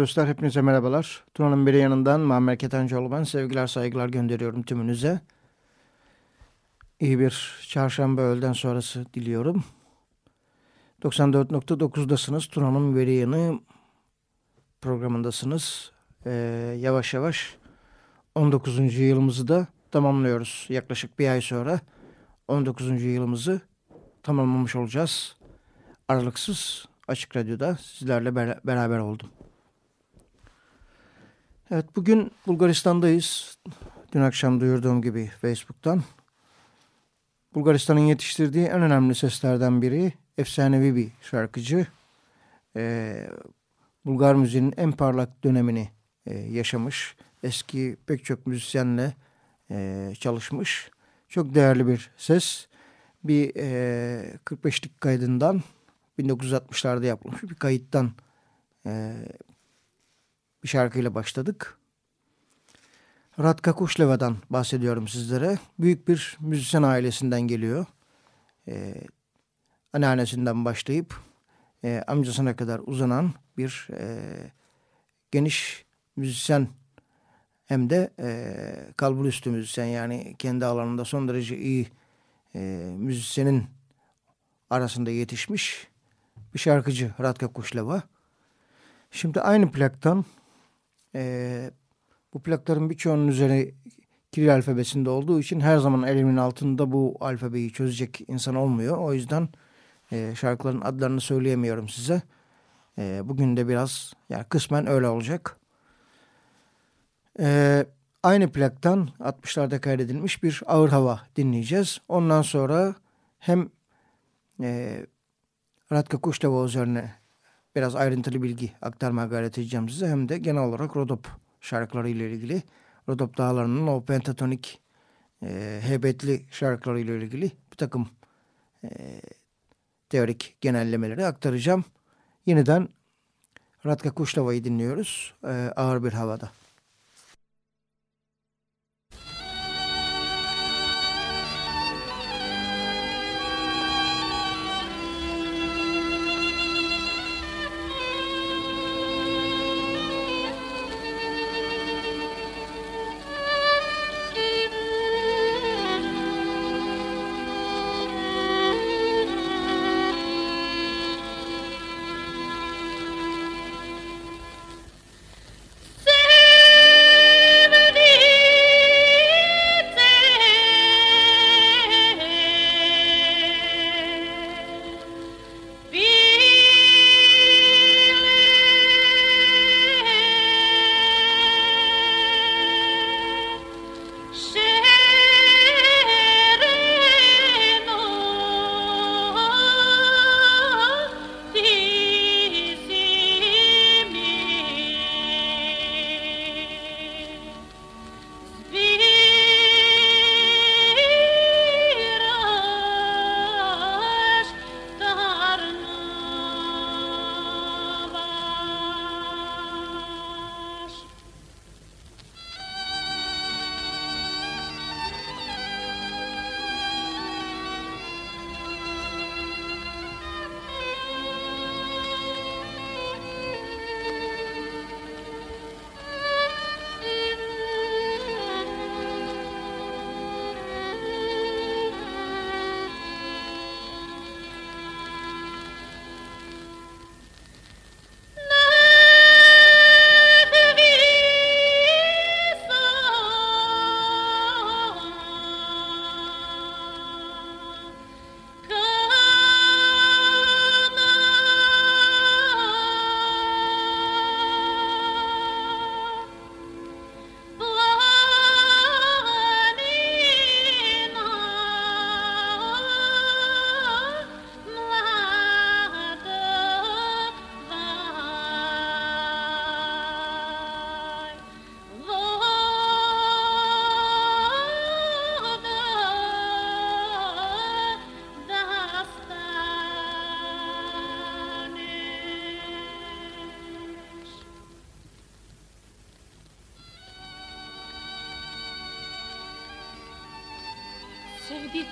dostlar hepinize merhabalar. Tuna'nın biri yanından Muammer Ketencoğlu ben. Sevgiler saygılar gönderiyorum tümünüze. İyi bir çarşamba öğleden sonrası diliyorum. 94.9'dasınız. Tuna'nın veri yanı programındasınız. Ee, yavaş yavaş 19. yılımızı da tamamlıyoruz. Yaklaşık bir ay sonra 19. yılımızı tamamlamış olacağız. Aralıksız Açık Radyo'da sizlerle beraber oldum. Evet bugün Bulgaristan'dayız. Dün akşam duyurduğum gibi Facebook'tan. Bulgaristan'ın yetiştirdiği en önemli seslerden biri efsanevi bir şarkıcı. Ee, Bulgar müziğinin en parlak dönemini e, yaşamış. Eski pek çok müzisyenle e, çalışmış. Çok değerli bir ses. Bir e, 45'lik kaydından 1960'larda yapılmış bir kayıttan e, bir şarkıyla başladık. Radka Kuşleva'dan bahsediyorum sizlere. Büyük bir müzisyen ailesinden geliyor. Ee, anneannesinden başlayıp e, amcasına kadar uzanan bir e, geniş müzisyen hem de e, kalburüstü müzisyen yani kendi alanında son derece iyi e, müzisyenin arasında yetişmiş bir şarkıcı Radka Kuşlava. Şimdi aynı plaktan e, bu plakların birçoğunun üzeri Kiril alfabesinde olduğu için her zaman elimin altında bu alfabeyi çözecek insan olmuyor. O yüzden e, şarkıların adlarını söyleyemiyorum size. E, bugün de biraz yani kısmen öyle olacak. E, aynı plaktan 60'larda kaydedilmiş bir ağır hava dinleyeceğiz. Ondan sonra hem e, Radka Kuşlava üzerine biraz ayrıntılı bilgi aktarmaya gayret edeceğim size. Hem de genel olarak Rodop şarkıları ile ilgili Rodop Dağları'nın o pentatonik e, heybetli şarkıları ile ilgili bir takım e, teorik genellemeleri aktaracağım. Yeniden Radka Kuşlava'yı dinliyoruz e, ağır bir havada.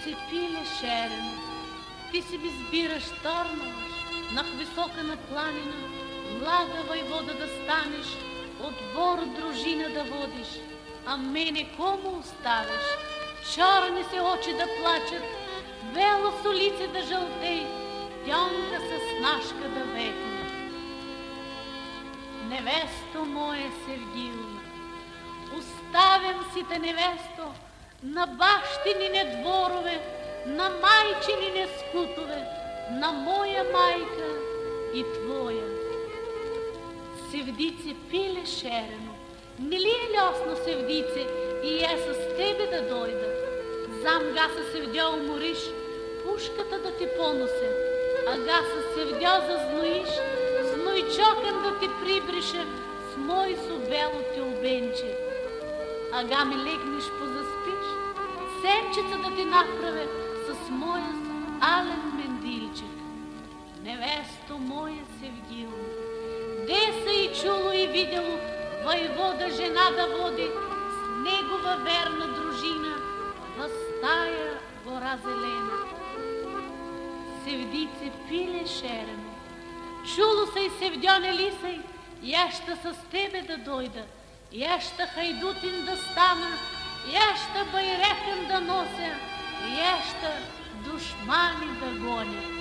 Sevдите пиле шерено, ти си би збираш висока на планина, млада воевода да станеш, от двор дружина да водиш, а мене кому оставиш? Чорни се очи да плачат, бело солице да жълтей, тянка с снашка да векне. Невесто моя Севгилна, оставям си те невесто, на бащинине дворове, на майчинине скутове, на моя майка и твоя. Севдице пиле шерено, не ли е лесно, Севдице, и е с тебе да дойда? Зам гаса Севдя умориш, пушката да те поносе, а гаса Севдя зазноиш, знойчокън да те прибрише, с мой бело ти обенче. Ага ме легнеш позаспиш, сенчица да ти направя с моя ален мендилчик. Невесто моя Севгил, де са и чуло и видело воевода жена да води с негова верна дружина в стая гора зелена. Севдице пиле шерено, Чуло се и Севдяне Лисей, я ще с тебе да дойда, jeshtë hajdutin dëstanër, jeshtë bëjrekën dënose, jeshtë dushmani dëgonit.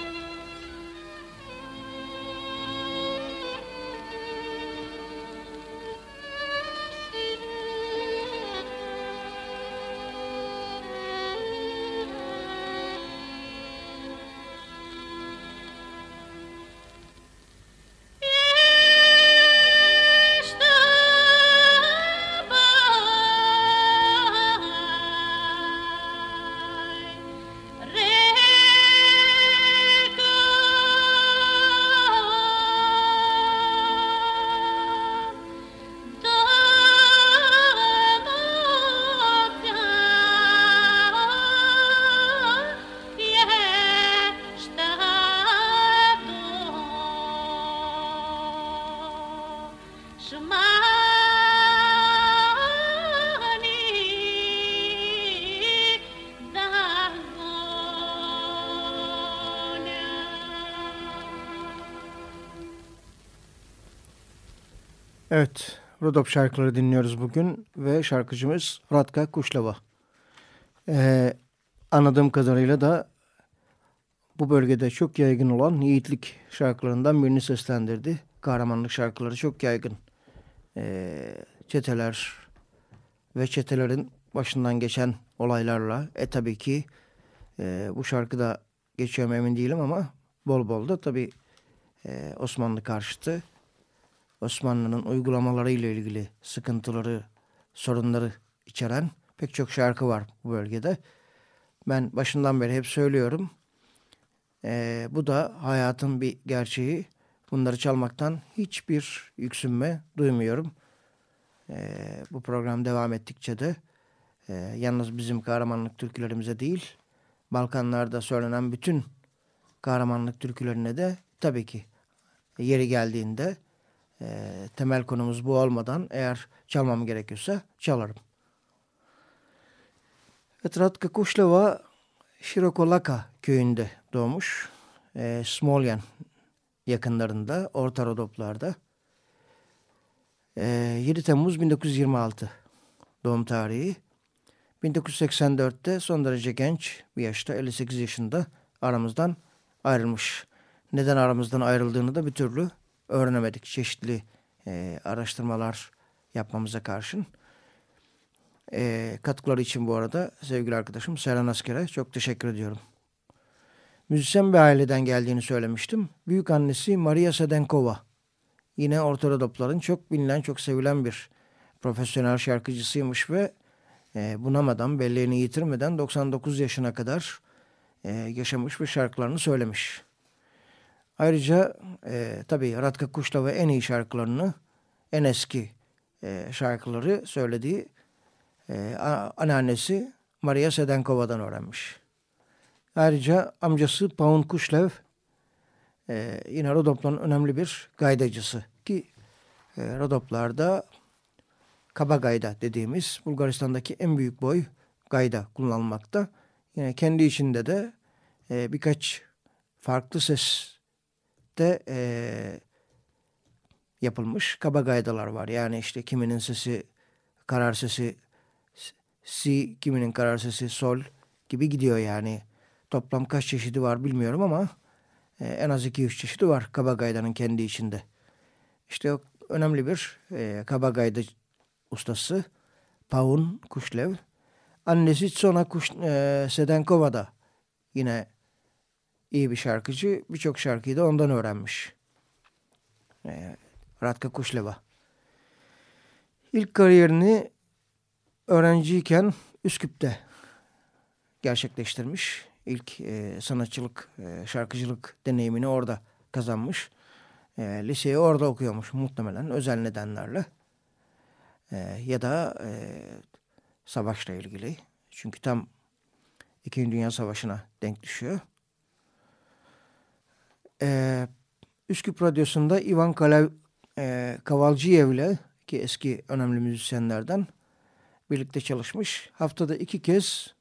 Evet, Rodop şarkıları dinliyoruz bugün ve şarkıcımız Radka Kuşlava. Ee, anladığım kadarıyla da bu bölgede çok yaygın olan yiğitlik şarkılarından birini seslendirdi. Kahramanlık şarkıları çok yaygın. Ee, çeteler ve çetelerin başından geçen olaylarla e tabii ki e, bu şarkıda geçiyor emin değilim ama bol bol da tabii e, Osmanlı karşıtı Osmanlı'nın uygulamaları ile ilgili sıkıntıları, sorunları içeren pek çok şarkı var bu bölgede. Ben başından beri hep söylüyorum. Ee, bu da hayatın bir gerçeği. Bunları çalmaktan hiçbir yüksünme duymuyorum. Ee, bu program devam ettikçe de e, yalnız bizim kahramanlık türkülerimize değil, Balkanlarda söylenen bütün kahramanlık türkülerine de tabii ki yeri geldiğinde e, temel konumuz bu olmadan eğer çalmam gerekiyorsa çalarım. Etratka Kuşlava Şirokolaka köyünde doğmuş. E, Smolyan yakınlarında, Orta Rodoplar'da. E, 7 Temmuz 1926 doğum tarihi. 1984'te son derece genç bir yaşta 58 yaşında aramızdan ayrılmış. Neden aramızdan ayrıldığını da bir türlü öğrenemedik çeşitli e, araştırmalar yapmamıza karşın. E, katkıları için bu arada sevgili arkadaşım Seren Asker'e çok teşekkür ediyorum. Müzisyen bir aileden geldiğini söylemiştim. Büyük annesi Maria Sedenkova. Yine Ortodoksların çok bilinen, çok sevilen bir profesyonel şarkıcısıymış ve e, bunamadan, belleğini yitirmeden 99 yaşına kadar e, yaşamış ve şarkılarını söylemiş. Ayrıca e, tabii Radka Kuşlava en iyi şarkılarını, en eski e, şarkıları söylediği e, anneannesi Maria Sedenkova'dan öğrenmiş. Ayrıca amcası Paun Kuşlev e, yine Rodop'un önemli bir gaydacısı ki e, Rodoplar'da kaba gayda dediğimiz Bulgaristan'daki en büyük boy gayda kullanılmakta. Yine kendi içinde de e, birkaç farklı ses de e, yapılmış kaba gaydalar var. Yani işte kiminin sesi karar sesi si, kiminin karar sesi sol gibi gidiyor yani. Toplam kaç çeşidi var bilmiyorum ama e, en az 2-3 çeşidi var kaba gaydanın kendi içinde. İşte önemli bir e, kaba gayda ustası Paun Kuşlev. Annesi Tsona Kuş, e, Sedenkova da yine iyi bir şarkıcı. Birçok şarkıyı da ondan öğrenmiş. E, Radka Kuşleva. İlk kariyerini öğrenciyken Üsküp'te gerçekleştirmiş. İlk e, sanatçılık, e, şarkıcılık deneyimini orada kazanmış. E, liseyi orada okuyormuş muhtemelen özel nedenlerle. E, ya da e, savaşla ilgili. Çünkü tam İkinci Dünya Savaşı'na denk düşüyor e, Üsküp Radyosu'nda Ivan Kalev, e, Kavalcıyev'le ki eski önemli müzisyenlerden birlikte çalışmış. Haftada iki kez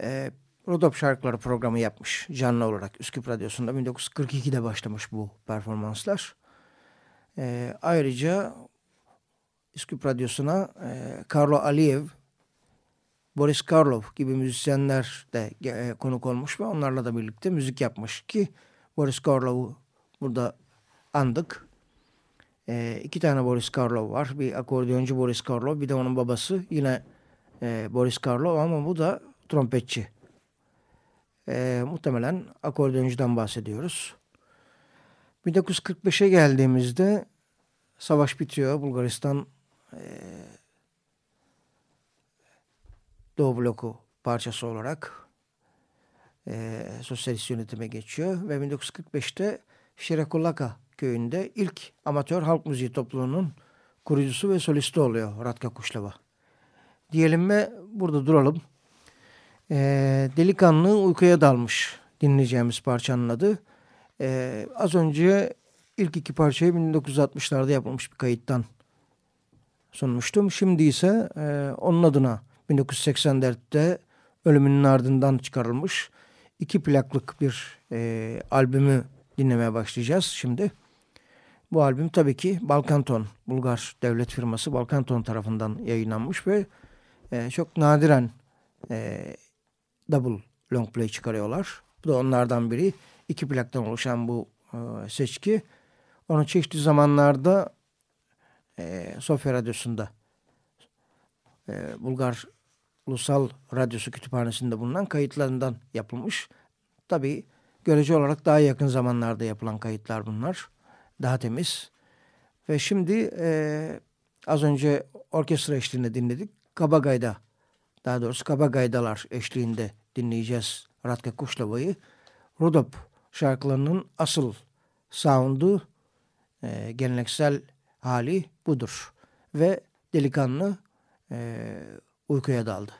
e, Rodop şarkıları programı yapmış canlı olarak Üsküp Radyosu'nda 1942'de başlamış bu performanslar. E, ayrıca Üsküp Radyosu'na e, Karlo Aliyev, Boris Karlov gibi müzisyenler de e, konuk olmuş ve onlarla da birlikte müzik yapmış ki Boris Karlov'u burada andık. E, iki tane Boris Karlov var. Bir akordeoncu Boris Karlov bir de onun babası yine e, Boris Karlov ama bu da trompetçi. E, muhtemelen akordeoncudan bahsediyoruz. 1945'e geldiğimizde savaş bitiyor. Bulgaristan e, Doğu bloku parçası olarak e, sosyalist yönetime geçiyor ve 1945'te Şirekulaka köyünde ilk amatör halk müziği topluluğunun kurucusu ve solisti oluyor Ratka Kuşlava. Diyelim ve burada duralım. E, Delikanlı uykuya dalmış dinleyeceğimiz parçanın adı. E, az önce ilk iki parçayı 1960'larda yapılmış bir kayıttan sunmuştum. Şimdi ise e, onun adına 1984'te ölümünün ardından çıkarılmış iki plaklık bir e, albümü dinlemeye başlayacağız şimdi. Bu albüm tabii ki Balkanton, Bulgar devlet firması Balkanton tarafından yayınlanmış ve e, çok nadiren e, double long play çıkarıyorlar. Bu da onlardan biri. İki plaktan oluşan bu e, seçki. Onu çeşitli zamanlarda e, Sofya Radyosu'nda e, Bulgar Ulusal Radyosu kütüphanesinde bulunan kayıtlarından yapılmış. Tabii görece olarak daha yakın zamanlarda yapılan kayıtlar bunlar. Daha temiz. Ve şimdi e, az önce orkestra eşliğinde dinledik. Kabagay'da daha doğrusu Kabagaydalar eşliğinde dinleyeceğiz Ratka Kuşlava'yı. Rudop şarkılarının asıl sound'u e, geleneksel hali budur. Ve delikanlı e, uykuya daldı.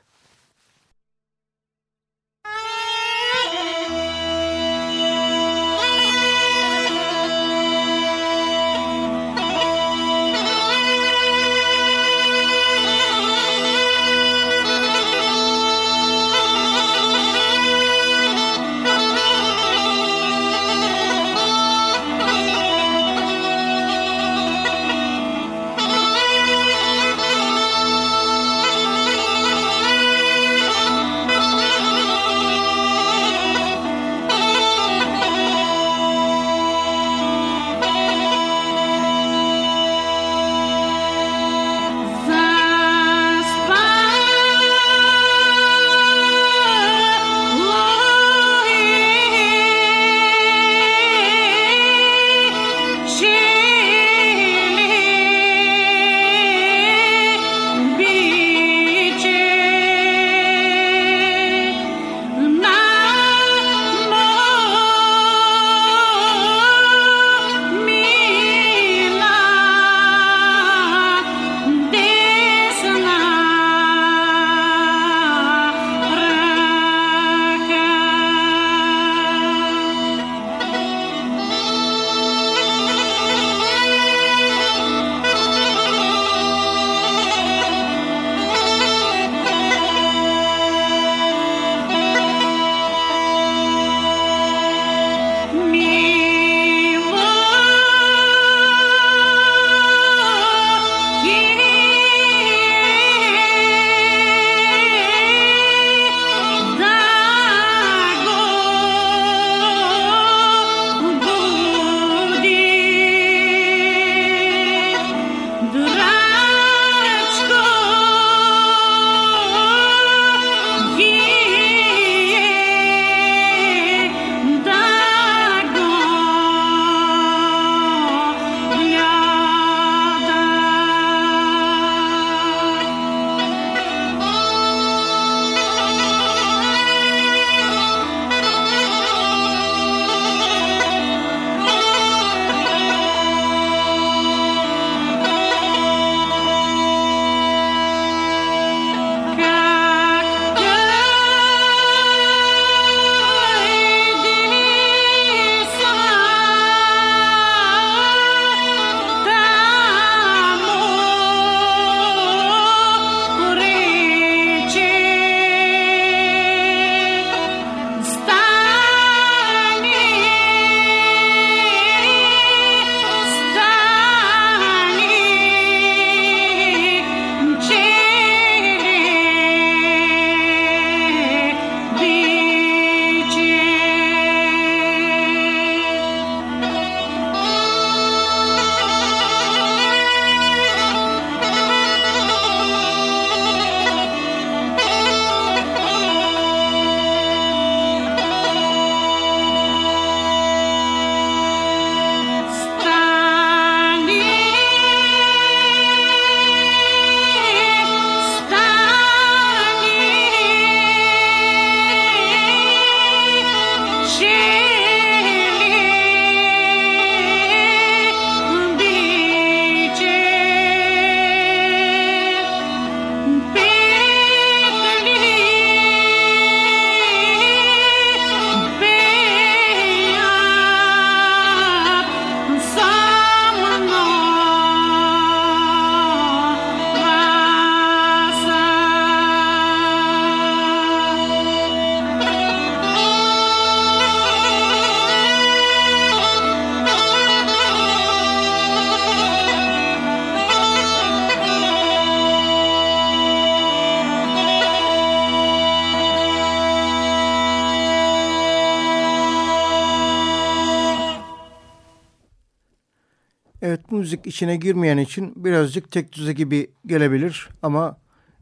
Müzik içine girmeyen için birazcık tek düze gibi gelebilir ama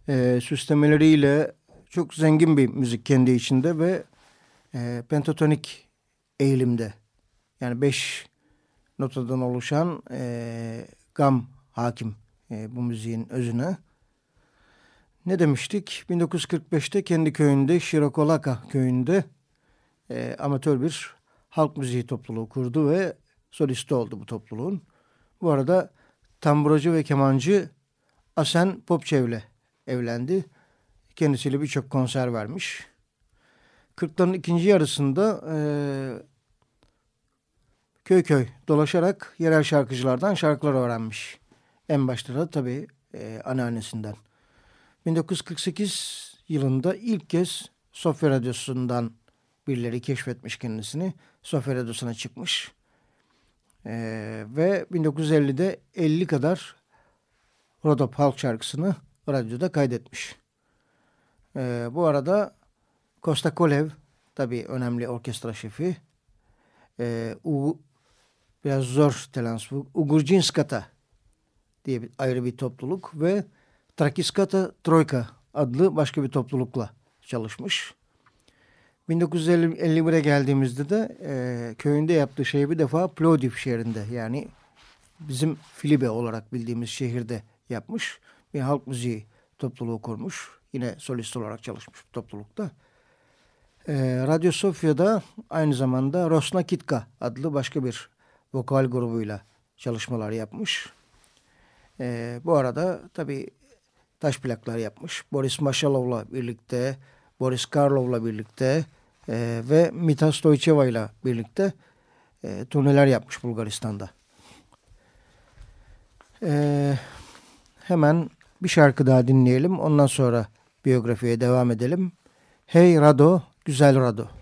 e, süslemeleriyle çok zengin bir müzik kendi içinde ve e, pentatonik eğilimde. Yani beş notadan oluşan e, gam hakim e, bu müziğin özüne. Ne demiştik? 1945'te kendi köyünde Şirokolaka köyünde e, amatör bir halk müziği topluluğu kurdu ve solisti oldu bu topluluğun. Bu arada tamburacı ve kemancı Asen Popçev'le evlendi. Kendisiyle birçok konser vermiş. 40'ların ikinci yarısında e, köy köy dolaşarak yerel şarkıcılardan şarkılar öğrenmiş. En başta da tabii e, anneannesinden. 1948 yılında ilk kez Sofya Radyosu'ndan birileri keşfetmiş kendisini. Sofya Radyosu'na çıkmış. Ee, ve 1950'de 50 kadar Rodop halk şarkısını radyoda kaydetmiş. Ee, bu arada Costa Kolev tabi önemli orkestra şefi. Ee, U, biraz zor telaffuz bu. Ugurcinskata diye bir, ayrı bir topluluk ve Trakiskata Troika adlı başka bir toplulukla çalışmış. 1951'e geldiğimizde de e, köyünde yaptığı şey bir defa Plovdiv şehrinde yani bizim Filibe olarak bildiğimiz şehirde yapmış. Bir halk müziği topluluğu kurmuş. Yine solist olarak çalışmış bu toplulukta. E, Radyo Sofya'da aynı zamanda Rosna Kitka adlı başka bir vokal grubuyla çalışmalar yapmış. E, bu arada tabii taş plaklar yapmış. Boris Maşalov'la birlikte, Boris Karlov'la birlikte e, ve Mita Stoycheva ile birlikte e, turneler yapmış Bulgaristan'da. E, hemen bir şarkı daha dinleyelim. Ondan sonra biyografiye devam edelim. Hey Rado, Güzel Rado.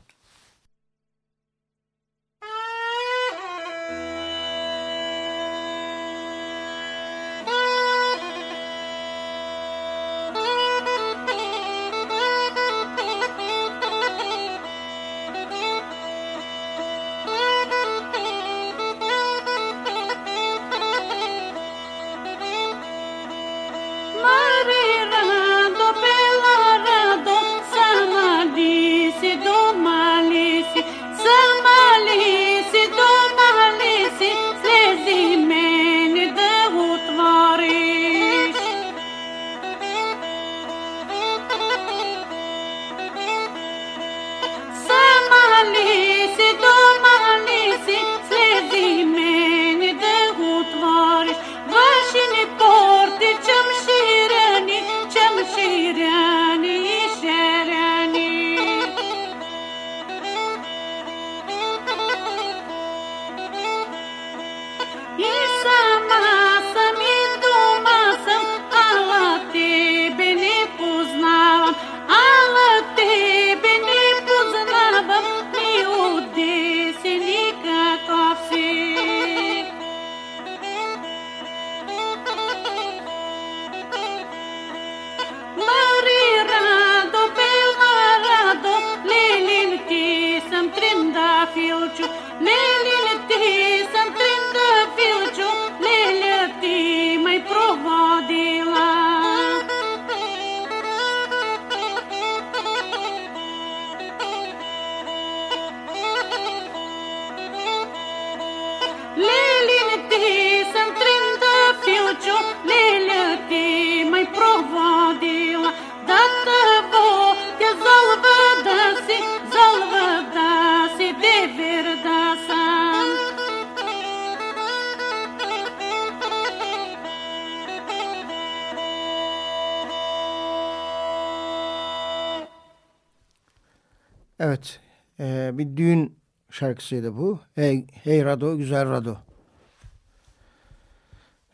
Şarkısıydı bu. Hey, hey Rado, güzel Rado.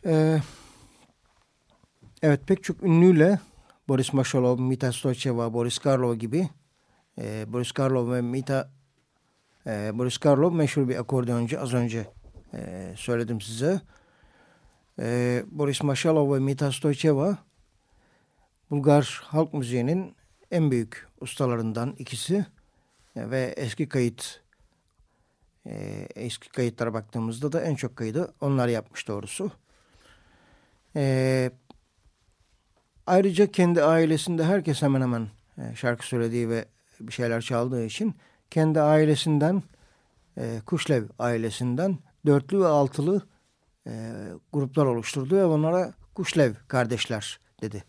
E, evet pek çok ünlüyle Boris Mashalov, Mita Stoycheva, Boris Karlov gibi e, Boris Karlov ve Mita e, Boris Karlov meşhur bir akordeoncu. Az önce e, söyledim size. E, Boris Mashalov ve Mita Stoycheva Bulgar halk müziğinin en büyük ustalarından ikisi ve eski kayıt E, eski kayıtlara baktığımızda da en çok kaydı onlar yapmış doğrusu. E, ayrıca kendi ailesinde herkes hemen hemen e, şarkı söylediği ve bir şeyler çaldığı için kendi ailesinden e, Kuşlev ailesinden dörtlü ve altılı e, gruplar oluşturdu ve onlara Kuşlev kardeşler dedi.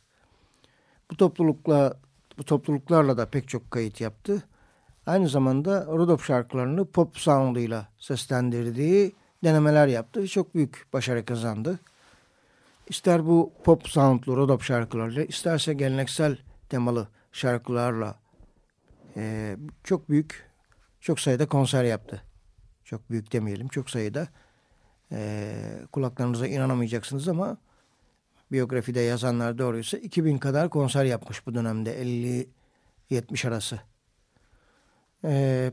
Bu toplulukla bu topluluklarla da pek çok kayıt yaptı. Aynı zamanda Rodop şarkılarını pop sounduyla seslendirdiği denemeler yaptı ve çok büyük başarı kazandı. İster bu pop soundlu Rodop şarkılarıyla isterse geleneksel temalı şarkılarla e, çok büyük çok sayıda konser yaptı. Çok büyük demeyelim çok sayıda e, kulaklarınıza inanamayacaksınız ama biyografide yazanlar doğruysa 2000 kadar konser yapmış bu dönemde 50-70 arası. Ee,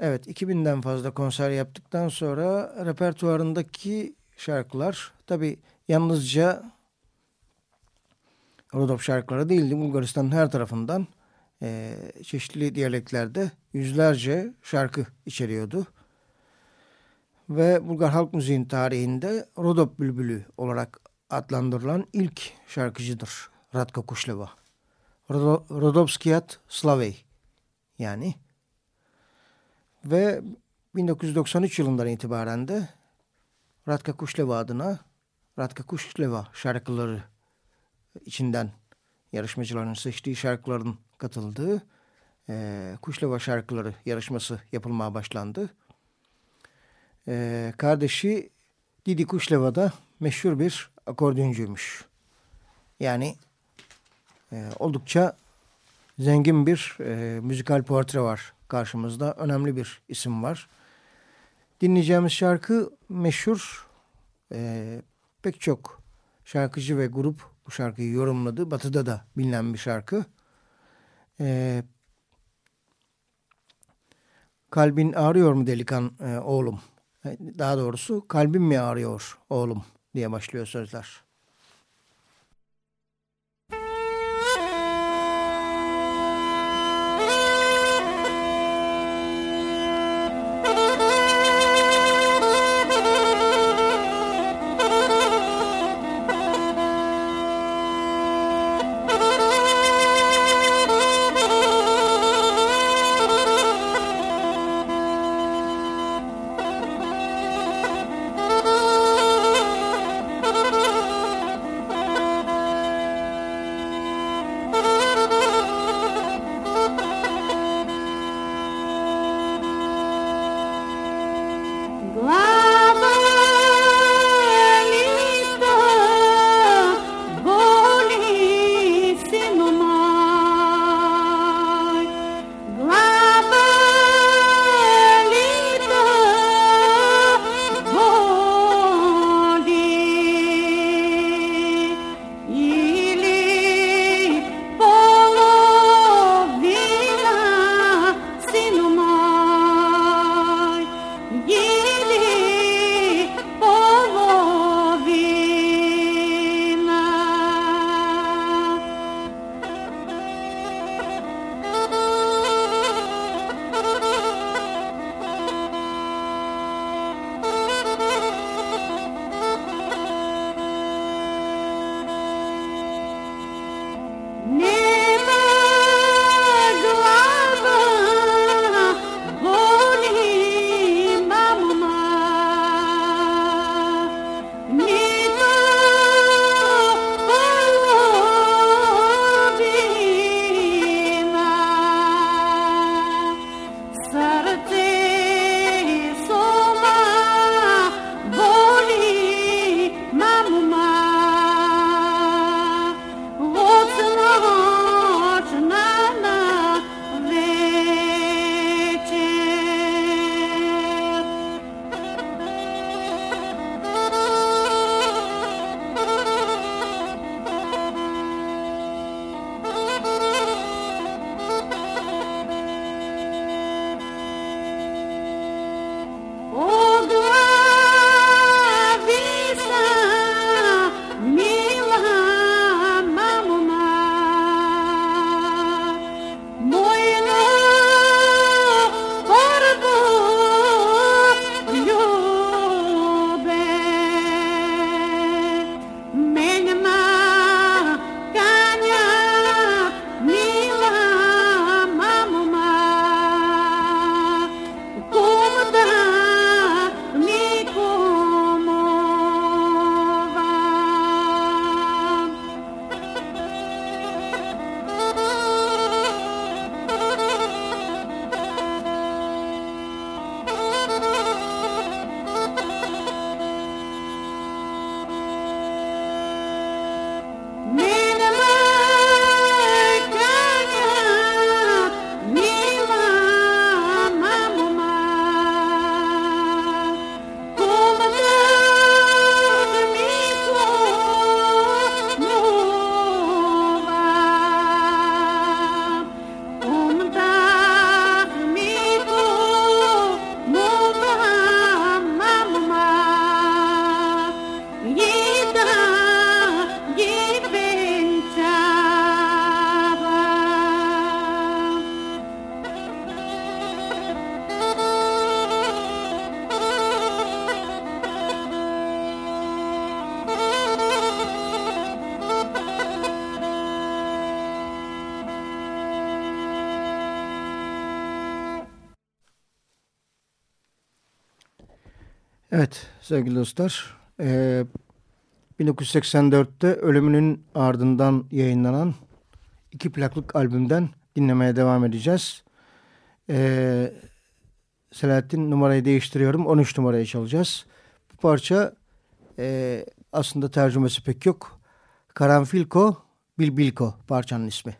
evet 2000'den fazla konser yaptıktan sonra repertuarındaki şarkılar tabi yalnızca Rodop şarkıları değildi. Bulgaristan'ın her tarafından e, çeşitli diyaleklerde yüzlerce şarkı içeriyordu ve Bulgar halk müziğin tarihinde Rodop Bülbülü olarak adlandırılan ilk şarkıcıdır Radka Kuşleva. Rodopskiyat Slavey yani. Ve 1993 yılından itibaren de Radka Kuşleva adına Radka Kuşleva şarkıları içinden yarışmacıların seçtiği şarkıların katıldığı e, Kuşleva şarkıları yarışması yapılmaya başlandı. Ee, kardeşi Didi Kuşleva da meşhur bir akordeoncuymuş. Yani e, oldukça zengin bir e, müzikal portre var karşımızda. Önemli bir isim var. Dinleyeceğimiz şarkı meşhur. E, pek çok şarkıcı ve grup bu şarkıyı yorumladı. Batı'da da bilinen bir şarkı. E, Kalbin ağrıyor mu delikan e, oğlum daha doğrusu kalbim mi ağrıyor oğlum diye başlıyor sözler. Evet sevgili dostlar. E, 1984'te ölümünün ardından yayınlanan iki plaklık albümden dinlemeye devam edeceğiz. E, Selahattin numarayı değiştiriyorum. 13 numarayı çalacağız. Bu parça e, aslında tercümesi pek yok. Karanfilko Bilbilko parçanın ismi.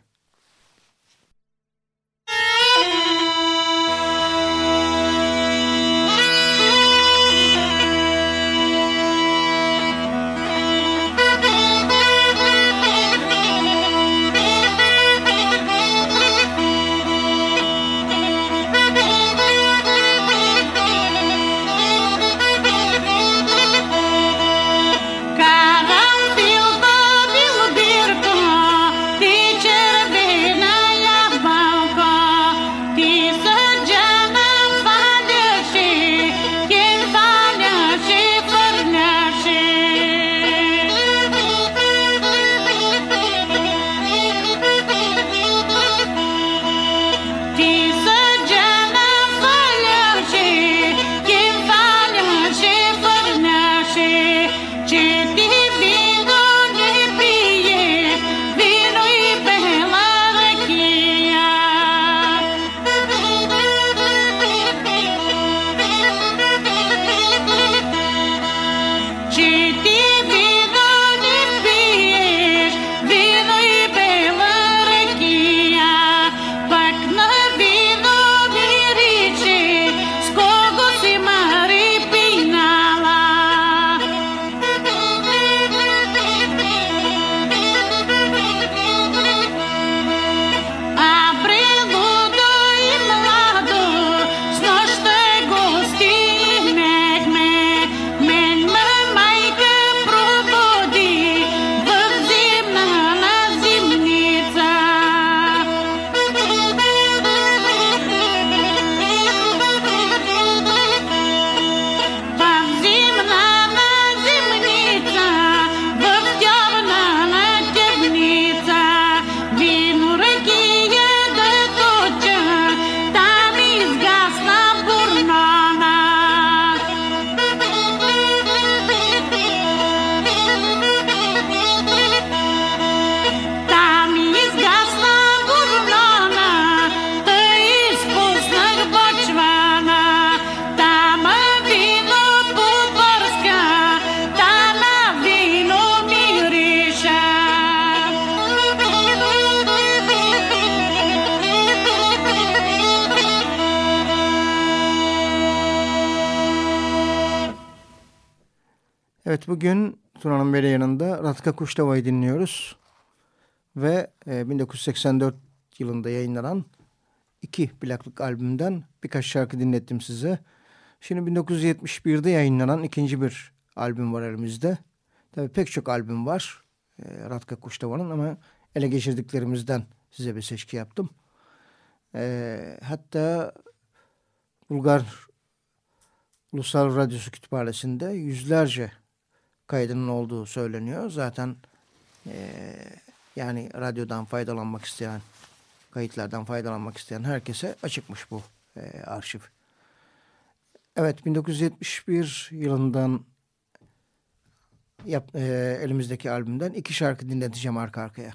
Tuna'nın beri yanında Ratka Kuşlava'yı dinliyoruz. Ve e, 1984 yılında yayınlanan iki plaklık albümden birkaç şarkı dinlettim size. Şimdi 1971'de yayınlanan ikinci bir albüm var elimizde. Tabii pek çok albüm var e, Ratka Kuşlava'nın ama ele geçirdiklerimizden size bir seçki yaptım. E, hatta Bulgar Ulusal Radyosu Kütüphanesi'nde yüzlerce kaydının olduğu söyleniyor. Zaten e, yani radyodan faydalanmak isteyen, kayıtlardan faydalanmak isteyen herkese açıkmış bu e, arşiv. Evet 1971 yılından yap, e, elimizdeki albümden iki şarkı dinleteceğim arka arkaya.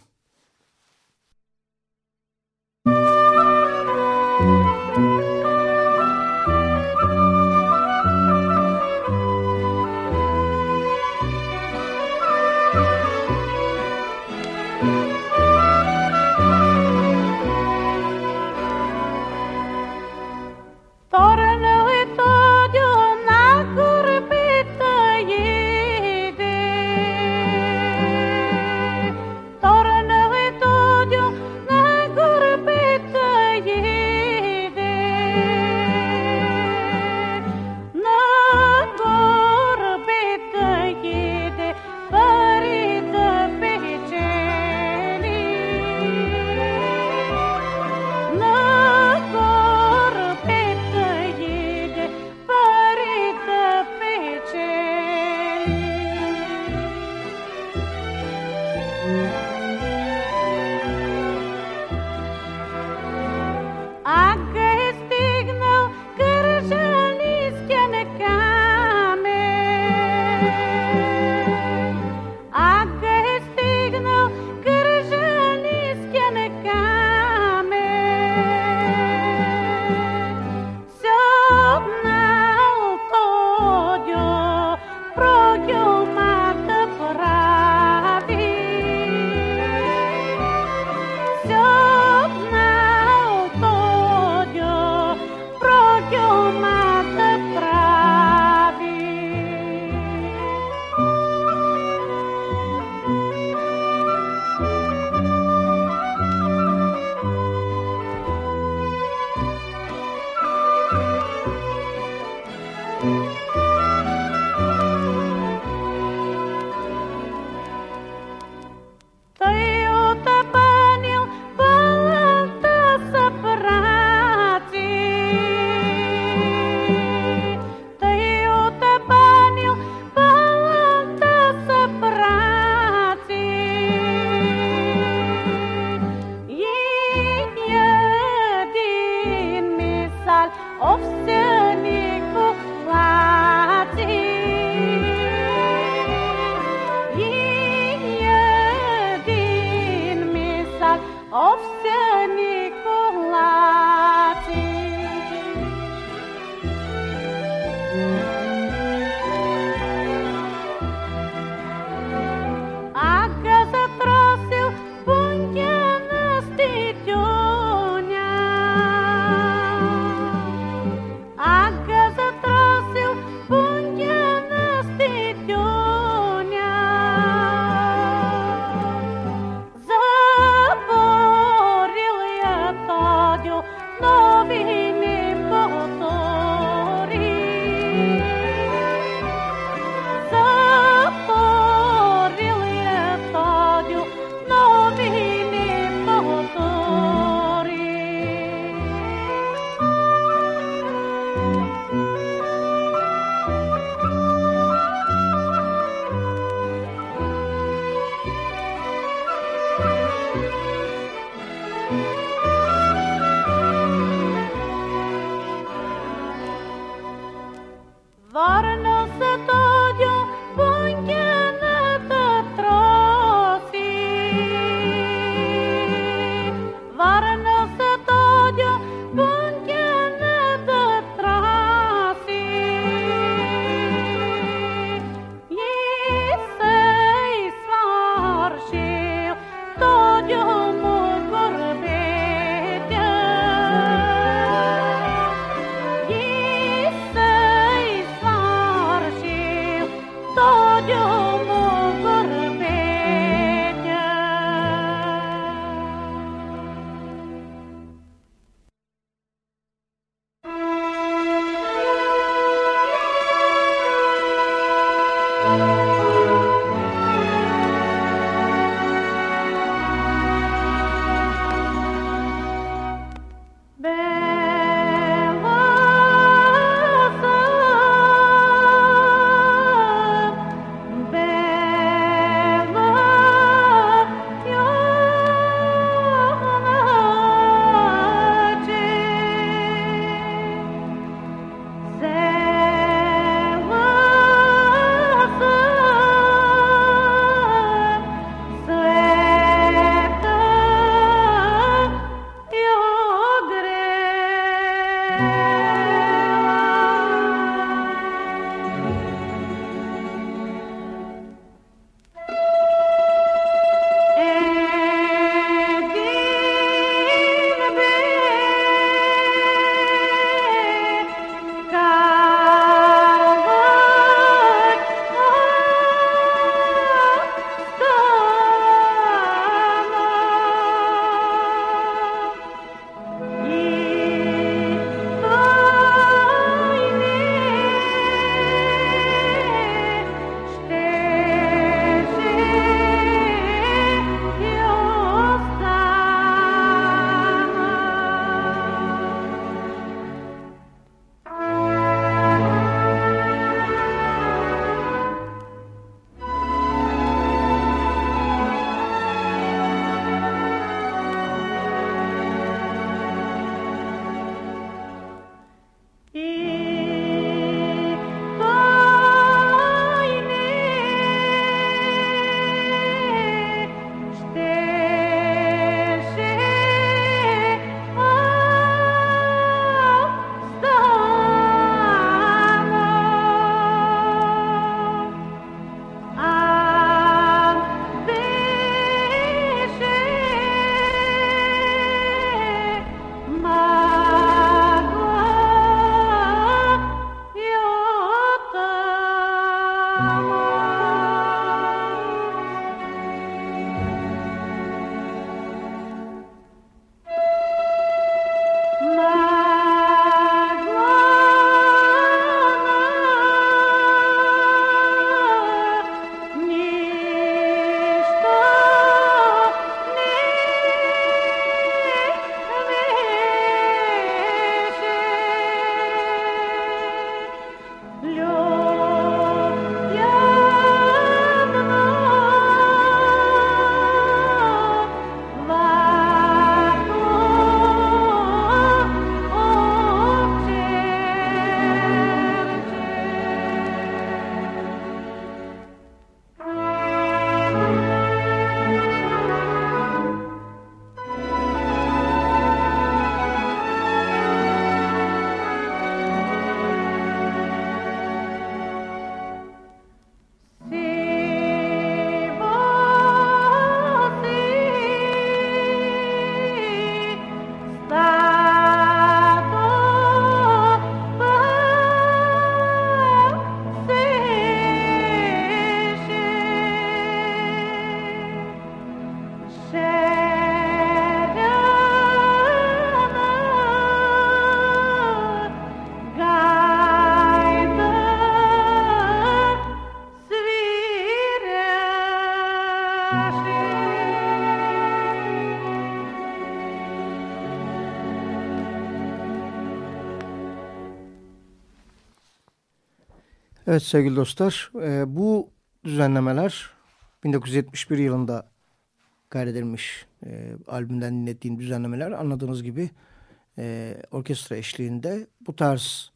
Evet sevgili dostlar e, bu düzenlemeler 1971 yılında kaydedilmiş e, albümden dinlettiğim düzenlemeler anladığınız gibi e, orkestra eşliğinde bu tarz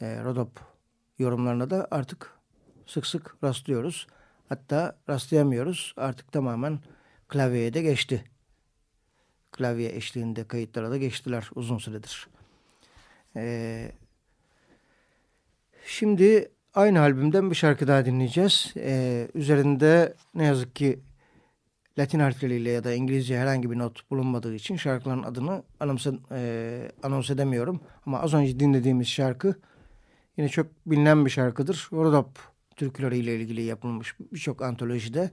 e, Rodop yorumlarına da artık sık sık rastlıyoruz. Hatta rastlayamıyoruz artık tamamen klavyeye de geçti. Klavye eşliğinde kayıtlara da geçtiler uzun süredir. Ee, şimdi aynı albümden bir şarkı daha dinleyeceğiz. Ee, üzerinde ne yazık ki Latin harfleriyle ya da İngilizce herhangi bir not bulunmadığı için şarkıların adını anımsa, e, anons edemiyorum. Ama az önce dinlediğimiz şarkı yine çok bilinen bir şarkıdır. Rodop türküleriyle ilgili yapılmış birçok antolojide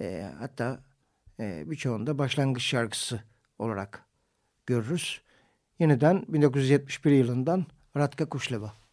e, hatta e, birçoğunda başlangıç şarkısı olarak görürüz. Yeniden 1971 yılından Ratka Kuşleva.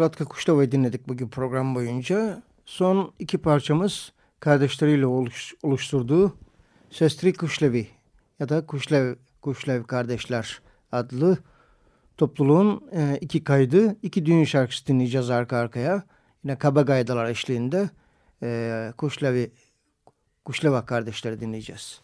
Evet, Ratka Kuşlava'yı dinledik bugün program boyunca. Son iki parçamız kardeşleriyle oluş, oluşturduğu Sestri Kuşlevi ya da Kuşlev, Kuşlev Kardeşler adlı topluluğun e, iki kaydı, iki düğün şarkısı dinleyeceğiz arka arkaya. Yine Kaba Gaydalar eşliğinde e, Kuşlevi, Kuşleva kardeşleri dinleyeceğiz.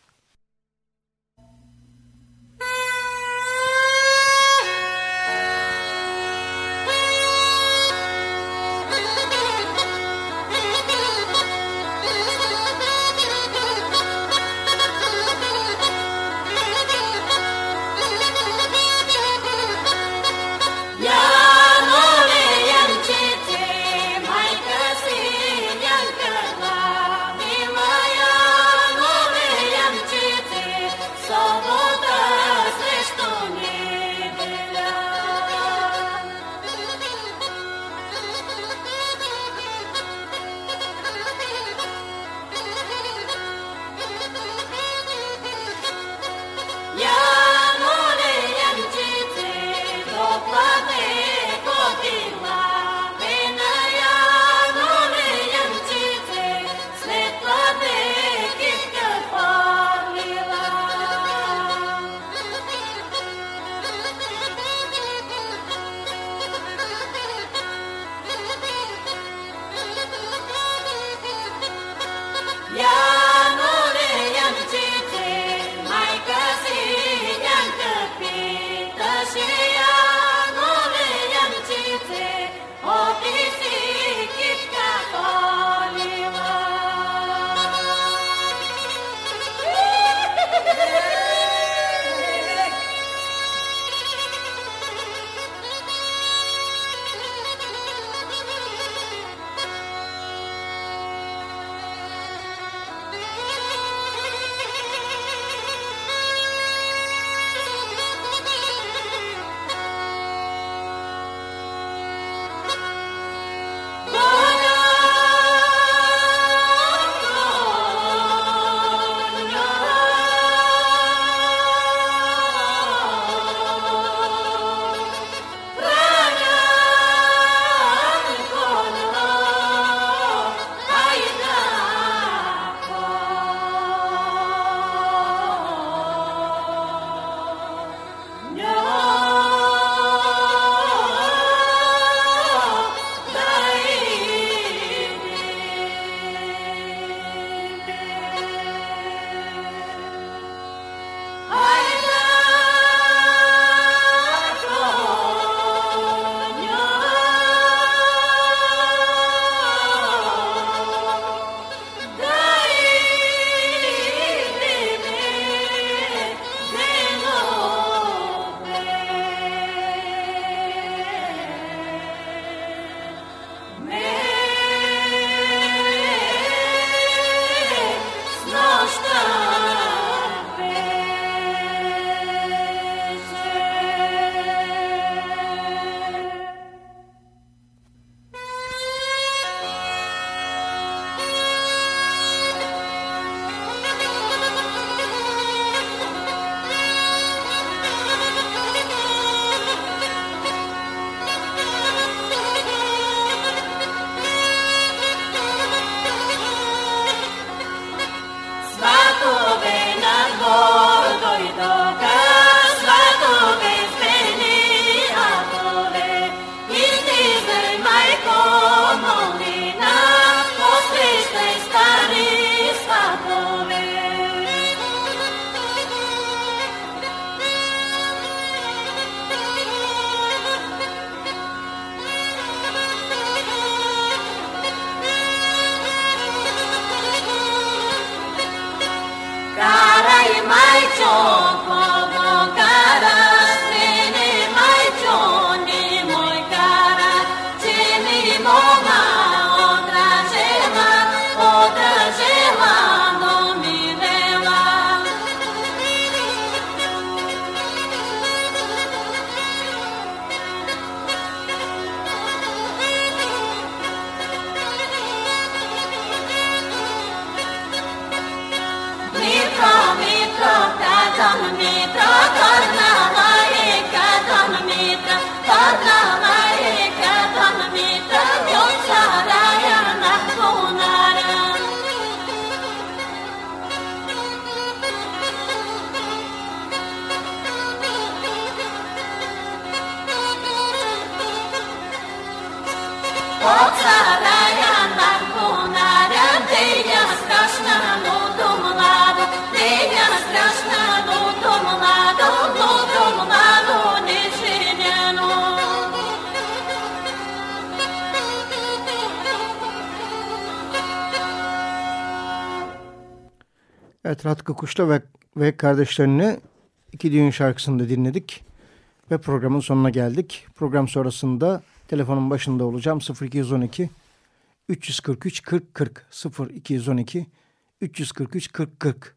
说。话 Evet Ratkı Kuşla ve, ve kardeşlerini iki düğün şarkısında dinledik ve programın sonuna geldik. Program sonrasında telefonun başında olacağım 0212 343 40 40 0212 343 40 40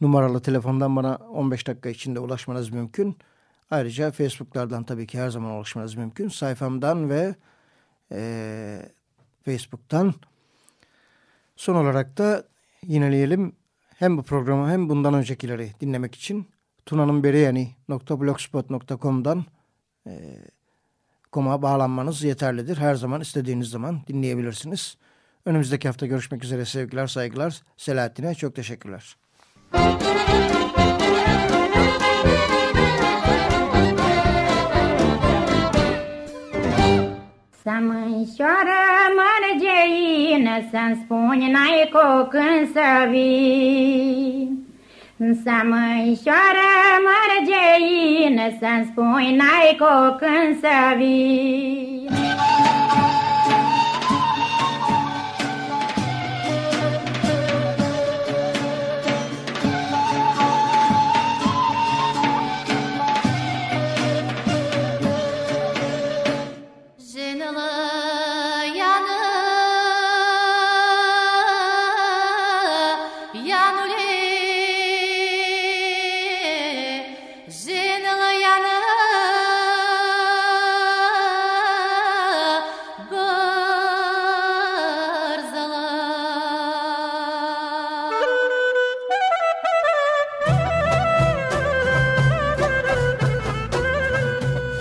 numaralı telefondan bana 15 dakika içinde ulaşmanız mümkün. Ayrıca Facebook'lardan tabii ki her zaman ulaşmanız mümkün. Sayfamdan ve e, Facebook'tan. Son olarak da yineleyelim hem bu programı hem bundan öncekileri dinlemek için tunanınberiyani.blogspot.com'dan e, koma bağlanmanız yeterlidir. Her zaman istediğiniz zaman dinleyebilirsiniz. Önümüzdeki hafta görüşmek üzere sevgiler saygılar. Selahattin'e çok teşekkürler. Să mânșoară mărgeină, Să-mi spuni n-ai cu când să vii. Să mânșoară mărgeină, Să-mi spuni n-ai cu când să vii.